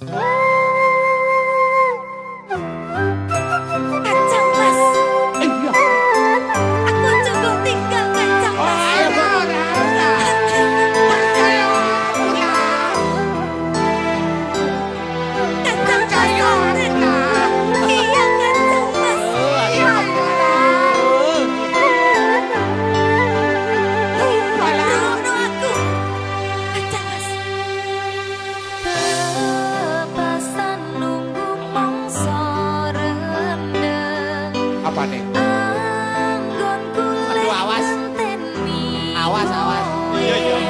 Aku rane ngendi